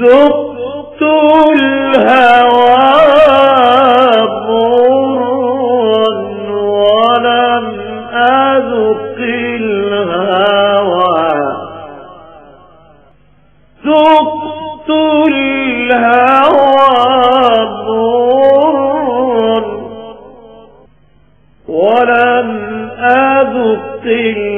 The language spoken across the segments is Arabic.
ذقت الهوى مرا ولم أذق الهوى. ذقت الهوى ولم أذق الهوى.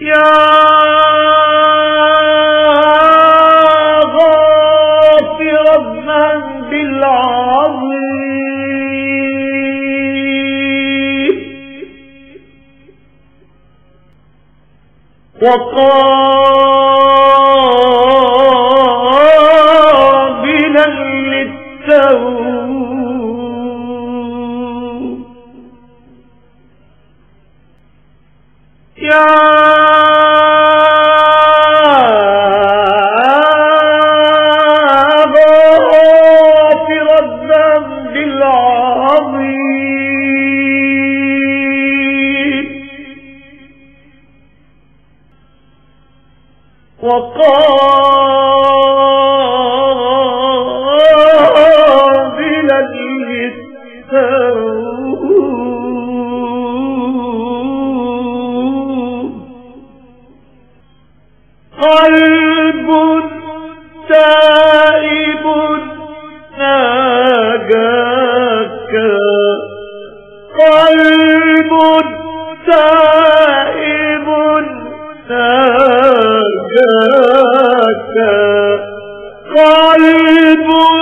يا وقابلا للتوب قلب تائب ناجاك قلب تائب ناجاك قلب تائب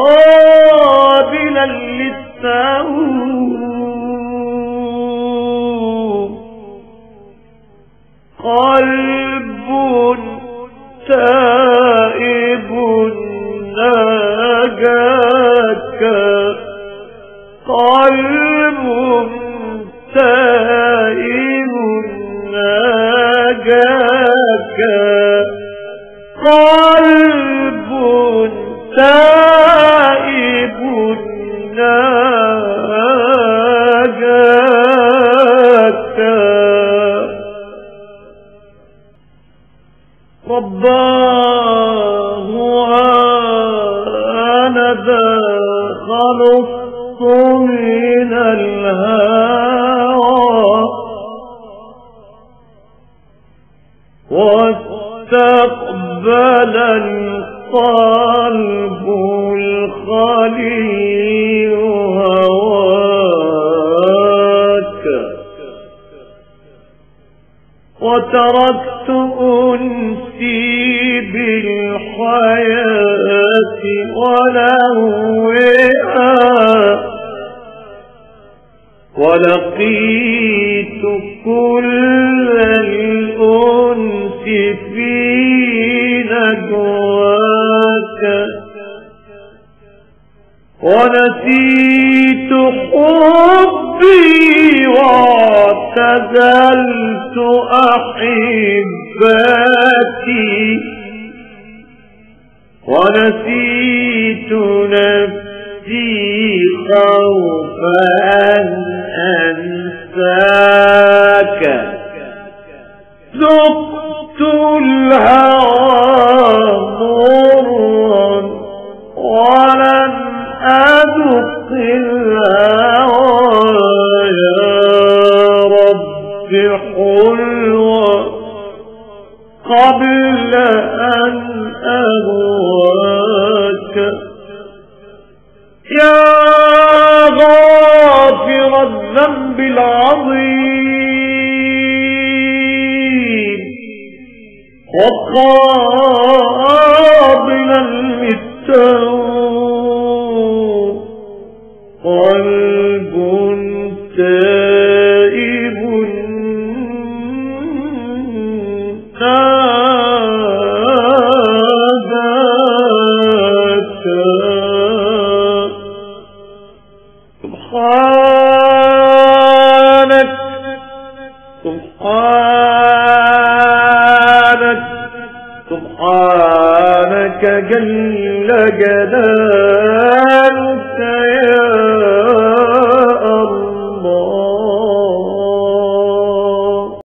وقابلا للتوب قلب تائب ناجاك. قلب تائب ناجاك. قلب تائب ناجاك. رباه أنا ذا خلصت من الهوى. واستقبل القلب الخليل هواك وتركت أنسي بالحياة ولهوها ولقيت ونسيت حبي واعتزلت أحبتي. ونسيت نفسي خوفا أن أنساك. قبل أن أهواك يا غافر الذنب العظيم وقابل المستوى قلب سر سبحانك جل جلالك يا